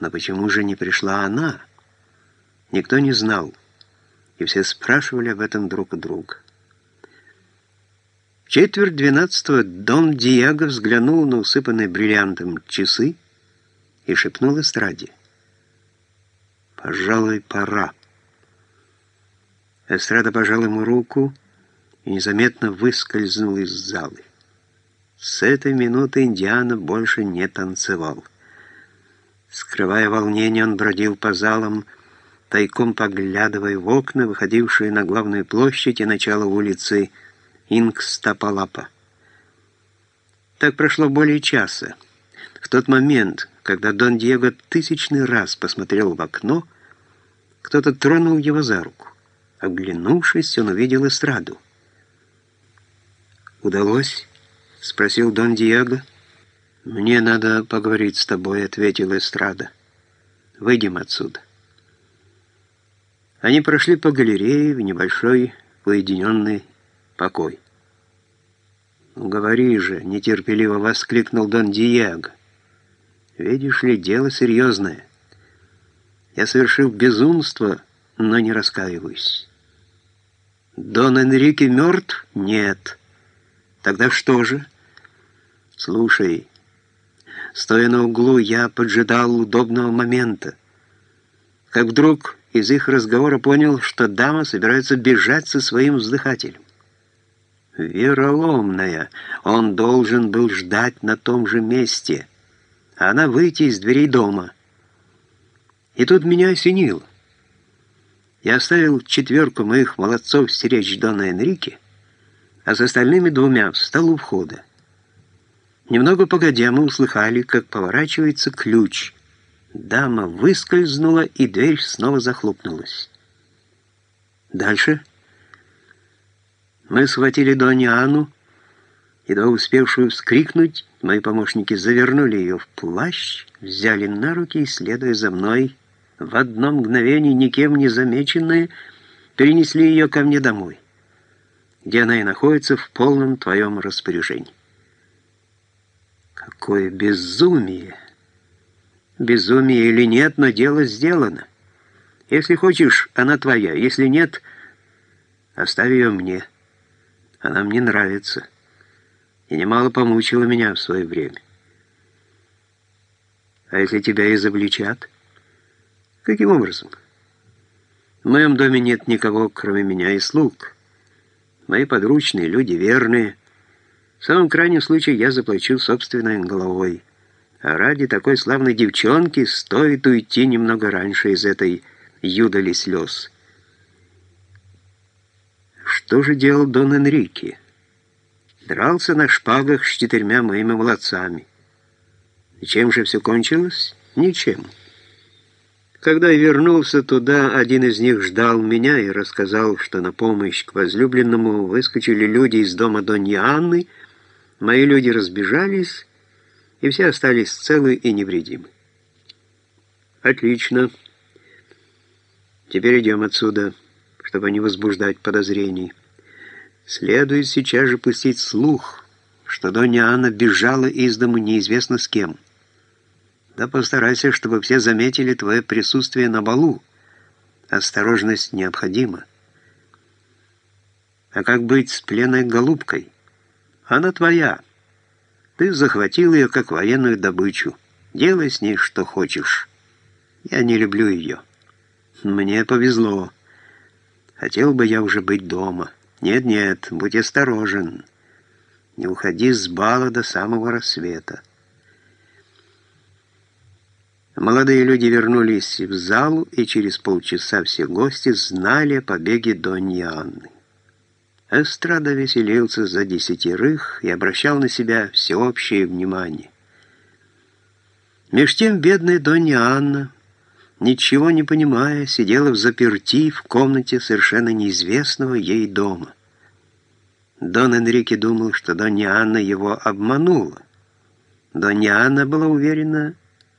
Но почему же не пришла она? Никто не знал, и все спрашивали об этом друг у друга. В четверть двенадцатого Дон Диего взглянул на усыпанные бриллиантом часы и шепнул эстраде. «Пожалуй, пора». Эстрада пожал ему руку и незаметно выскользнул из залы. С этой минуты Индиана больше не танцевал. Скрывая волнение, он бродил по залам, тайком поглядывая в окна, выходившие на главную площадь и начало улицы Ингстапалапа. Так прошло более часа. В тот момент, когда Дон Диего тысячный раз посмотрел в окно, кто-то тронул его за руку. Оглянувшись, он увидел эстраду. «Удалось?» — спросил Дон Диего. «Мне надо поговорить с тобой», — ответил эстрада. «Выйдем отсюда». Они прошли по галерее в небольшой уединенный покой. «Ну, говори же», — нетерпеливо воскликнул Дон Диего. «Видишь ли, дело серьезное. Я совершил безумство, но не раскаиваюсь». Дон Энрике мертв? Нет. Тогда что же? Слушай, стоя на углу, я поджидал удобного момента. Как вдруг из их разговора понял, что дама собирается бежать со своим вздыхателем. Вероломная. Он должен был ждать на том же месте, она выйти из дверей дома. И тут меня осенило. Я оставил четверку моих молодцов стеречь Дона Энрике, а с остальными двумя встал у входа. Немного погодя мы услыхали, как поворачивается ключ. Дама выскользнула, и дверь снова захлопнулась. Дальше мы схватили Доню Анну, едва успевшую вскрикнуть, мои помощники завернули ее в плащ, взяли на руки и, следуя за мной, в одно мгновение, никем не замеченные, перенесли ее ко мне домой, где она и находится в полном твоем распоряжении. Какое безумие! Безумие или нет, но дело сделано. Если хочешь, она твоя, если нет, оставь ее мне. Она мне нравится и немало помучила меня в свое время. А если тебя изобличат? Каким образом? В моем доме нет никого, кроме меня и слуг. Мои подручные, люди верные. В самом крайнем случае я заплачу собственной головой. А ради такой славной девчонки стоит уйти немного раньше из этой юдали слез. Что же делал Дон Энрике? Дрался на шпагах с четырьмя моими молодцами. И чем же все кончилось? Ничем. Когда я вернулся туда, один из них ждал меня и рассказал, что на помощь к возлюбленному выскочили люди из дома Доньи Анны, мои люди разбежались, и все остались целы и невредимы. Отлично. Теперь идем отсюда, чтобы не возбуждать подозрений. Следует сейчас же пустить слух, что Донья Анна бежала из дому неизвестно с кем. Да постарайся, чтобы все заметили твое присутствие на балу. Осторожность необходима. А как быть с пленной голубкой? Она твоя. Ты захватил ее как военную добычу. Делай с ней что хочешь. Я не люблю ее. Мне повезло. Хотел бы я уже быть дома. Нет-нет, будь осторожен. Не уходи с бала до самого рассвета. Молодые люди вернулись в залу, и через полчаса все гости знали о побеге Доньи Анны. Эстрада веселился за десятерых и обращал на себя всеобщее внимание. Меж тем бедная Донья Анна, ничего не понимая, сидела в заперти в комнате совершенно неизвестного ей дома. Дон Энрике думал, что Донья Анна его обманула. Донья Анна была уверена,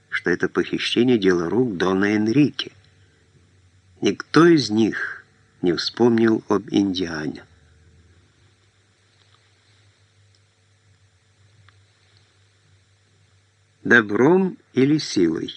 что это похищение дело рук Дона Энрике. Никто из них не вспомнил об Индиане. Добром или силой?